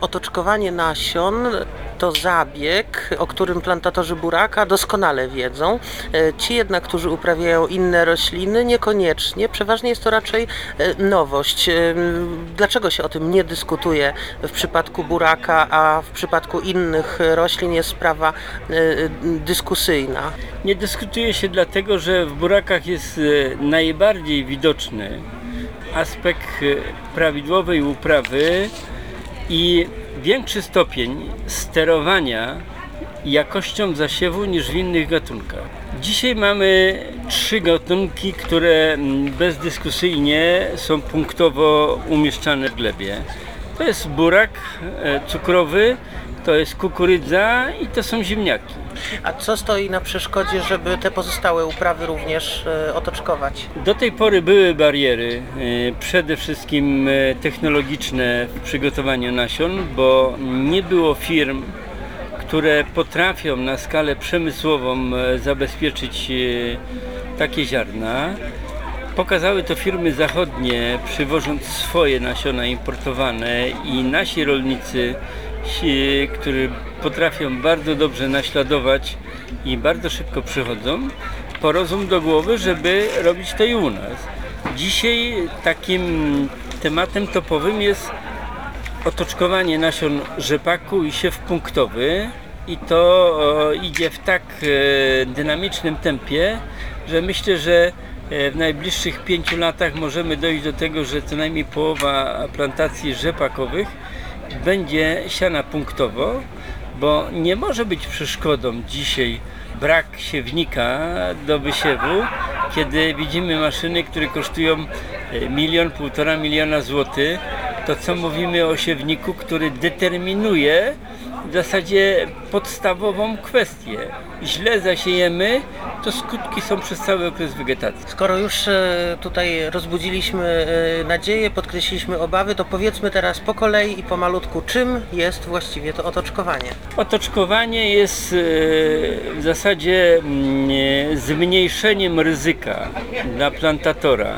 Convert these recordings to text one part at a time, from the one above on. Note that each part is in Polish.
Otoczkowanie nasion to zabieg, o którym plantatorzy buraka doskonale wiedzą. E, Ci jednak, którzy uprawiają inne rośliny, niekoniecznie. Przeważnie jest to raczej e, nowość. E, Dlaczego się o tym nie dyskutuje w przypadku buraka, a w przypadku innych roślin jest sprawa dyskusyjna? Nie dyskutuje się dlatego, że w burakach jest najbardziej widoczny aspekt prawidłowej uprawy i większy stopień sterowania jakością zasiewu niż w innych gatunkach. Dzisiaj mamy trzy gatunki, które mm, bezdyskusyjnie są punktowo umieszczane w glebie. To jest burak e, cukrowy, to jest kukurydza i to są ziemniaki. A co stoi na przeszkodzie, żeby te pozostałe uprawy również e, otoczkować? Do tej pory były bariery, e, przede wszystkim e, technologiczne w przygotowaniu nasion, bo nie było firm, które potrafią na skalę przemysłową e, zabezpieczyć e, takie ziarna. Pokazały to firmy zachodnie, przywożąc swoje nasiona importowane i nasi rolnicy, ci, którzy potrafią bardzo dobrze naśladować i bardzo szybko przychodzą, po rozum do głowy, żeby robić to i u nas. Dzisiaj takim tematem topowym jest otoczkowanie nasion rzepaku i siew punktowy i to o, idzie w tak e, dynamicznym tempie, że myślę, że e, w najbliższych pięciu latach możemy dojść do tego, że co najmniej połowa plantacji rzepakowych będzie siana punktowo, bo nie może być przeszkodą dzisiaj brak siewnika do wysiewu, kiedy widzimy maszyny, które kosztują e, milion, półtora miliona złotych, to co mówimy o siewniku, który determinuje w zasadzie podstawową kwestię. Źle zasiejemy, to skutki są przez cały okres wegetacji. Skoro już e, tutaj rozbudziliśmy e, nadzieję, podkreśliliśmy obawy, to powiedzmy teraz po kolei i pomalutku, czym jest właściwie to otoczkowanie. Otoczkowanie jest e, w zasadzie mm, zmniejszeniem ryzyka dla plantatora.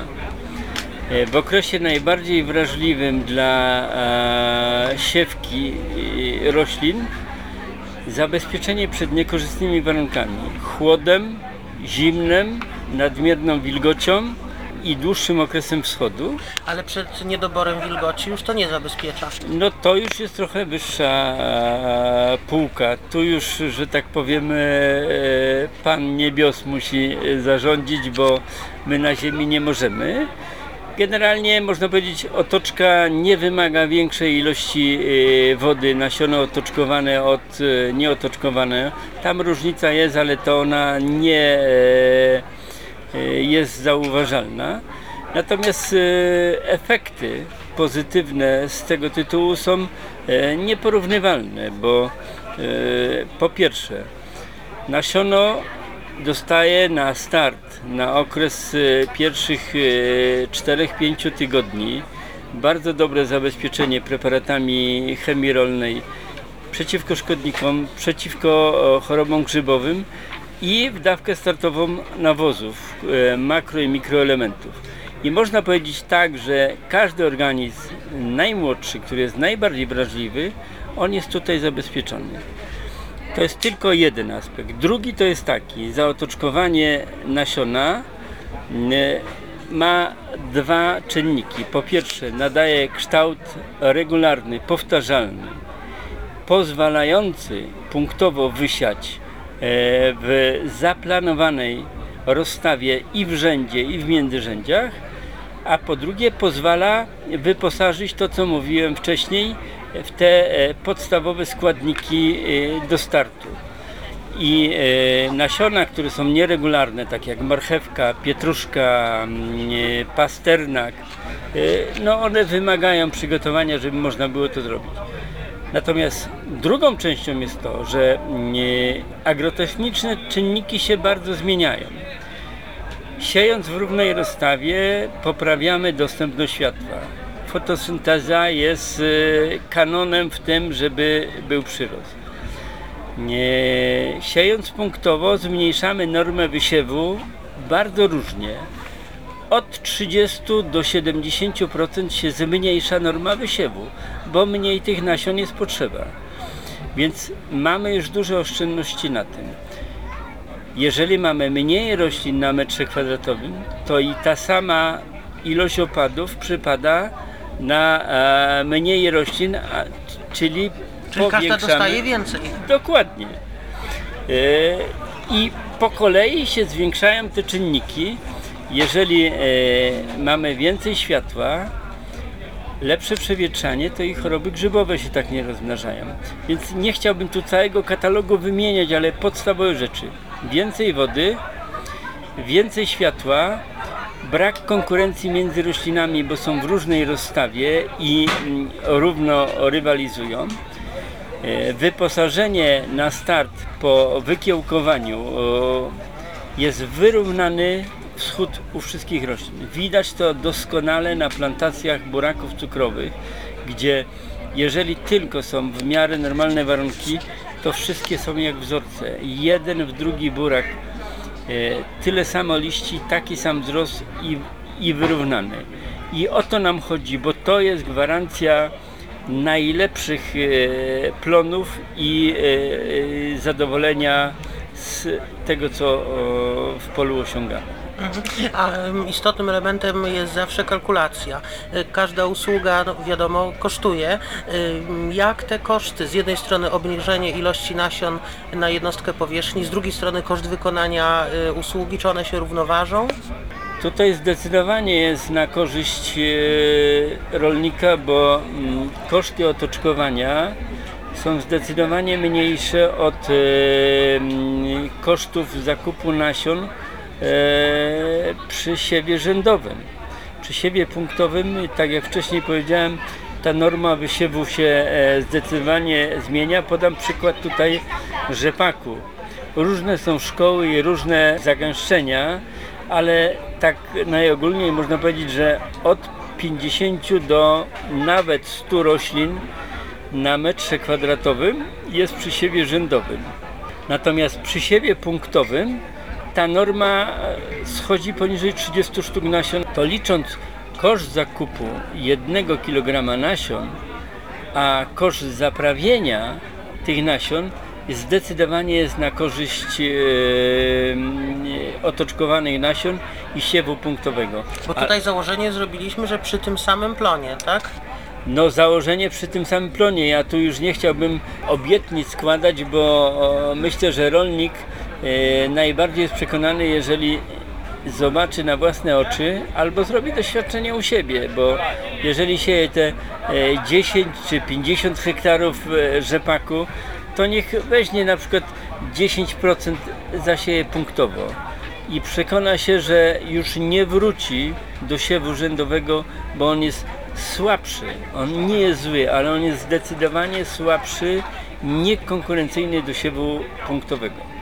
W okresie najbardziej wrażliwym dla siewki roślin zabezpieczenie przed niekorzystnymi warunkami chłodem, zimnem, nadmierną wilgocią i dłuższym okresem wschodu. Ale przed niedoborem wilgoci już to nie zabezpiecza. No to już jest trochę wyższa e, półka. Tu już, że tak powiemy, e, Pan Niebios musi e, zarządzić, bo my na ziemi nie możemy. Generalnie można powiedzieć, otoczka nie wymaga większej ilości e, wody, nasiona otoczkowane od e, nieotoczkowane. Tam różnica jest, ale to ona nie e, jest zauważalna. Natomiast efekty pozytywne z tego tytułu są nieporównywalne, bo po pierwsze nasiono dostaje na start, na okres e, pierwszych e, 4-5 tygodni bardzo dobre zabezpieczenie preparatami chemii rolnej przeciwko szkodnikom, przeciwko chorobom grzybowym i w dawkę startową nawozów, e, makro i mikroelementów. I można powiedzieć tak, że każdy organizm najmłodszy, który jest najbardziej wrażliwy, on jest tutaj zabezpieczony. To jest tylko jeden aspekt. Drugi to jest taki, zaotoczkowanie nasiona m, ma dwa czynniki. Po pierwsze, nadaje kształt regularny, powtarzalny, pozwalający punktowo wysiać e, w zaplanowanej rozstawie i w rzędzie, i w międzyrzędziach, a po drugie pozwala wyposażyć to, co mówiłem wcześniej, w te e, podstawowe składniki e, do startu. I e, nasiona, które są nieregularne, tak jak marchewka, pietruszka, mm, pasternak, no one wymagają przygotowania, żeby można było to zrobić. Natomiast drugą częścią jest to, że mm, agrotechniczne czynniki się bardzo zmieniają. Siejąc w równej rozstawie poprawiamy dostęp do światła. Fotosynteza jest e, kanonem w tym, żeby był przyrost. Nie, siejąc punktowo zmniejszamy normę wysiewu bardzo różnie. od 30 do 70% się zmniejsza norma wysiewu, bo mniej tych nasion jest potrzeba. Więc mamy już duże oszczędności na tym. Jeżeli mamy mniej roślin na metrze kwadratowym, to i ta sama ilość opadów przypada na e, mniej roślin, czyli, Czyli każda dostaje więcej. Dokładnie. E, I po kolei się zwiększają te czynniki. Jeżeli e, mamy więcej światła, lepsze przewietrzanie, to i choroby grzybowe się tak nie rozmnażają. Więc nie chciałbym tu całego katalogu wymieniać, ale podstawowe rzeczy. Więcej wody, więcej światła, brak konkurencji między roślinami, bo są w różnej rozstawie i mm, równo rywalizują. E, Wyposażenie na start po wykiełkowaniu jest wyrównany wschód u wszystkich roślin. Widać to doskonale na plantacjach buraków cukrowych, gdzie jeżeli tylko są w miarę normalne warunki, to wszystkie są jak wzorce. Jeden w drugi burak e, tyle samo liści, taki sam wzrost i, i wyrównany. I o to nam chodzi, bo to jest gwarancja najlepszych e, plonów i e, zadowolenia z tego, co w polu osiągamy. A istotnym elementem jest zawsze kalkulacja. Y, Każda usługa, no, wiadomo, kosztuje. Ym, Jak te koszty, z jednej strony obniżenie ilości nasion na jednostkę powierzchni, z drugiej strony koszt wykonania y, usługi, czy one się równoważą? Tutaj zdecydowanie jest na korzyść e, rolnika, bo mm, koszty otoczkowania są zdecydowanie mniejsze od e, mm, kosztów zakupu nasion e, przy siewie rzędowym. Przy siewie punktowym, tak jak wcześniej powiedziałem, ta norma wysiewu się e, zdecydowanie zmienia. Podam przykład tutaj rzepaku. Różne są szkoły i różne zagęszczenia, ale tak najogólniej można powiedzieć, że od 50 do nawet 100 roślin na metrze kwadratowym jest przy siewie rzędowym. Natomiast przy siewie punktowym ta norma e, schodzi poniżej 30 sztuk nasion. To licząc koszt zakupu 1 kg nasion, a koszt zaprawienia tych nasion zdecydowanie jest na korzyść e, otoczkowanych nasion i siewu punktowego. Bo A- tutaj założenie zrobiliśmy, że przy tym samym plonie, tak? No założenie przy tym samym plonie. Ja tu już nie chciałbym obietnic składać, bo o, myślę, że rolnik najbardziej jest przekonany, jeżeli zobaczy na własne oczy albo zrobi doświadczenie u siebie, bo jeżeli sieje te e, 10 czy 50 hektarów e, rzepaku, to niech weźmie na przykład 10% zasieje punktowo i przekona się, że już nie wróci do siewu rzędowego, bo on jest słabszy. On nie jest zły, ale on jest zdecydowanie słabszy, niekonkurencyjny do siewu punktowego.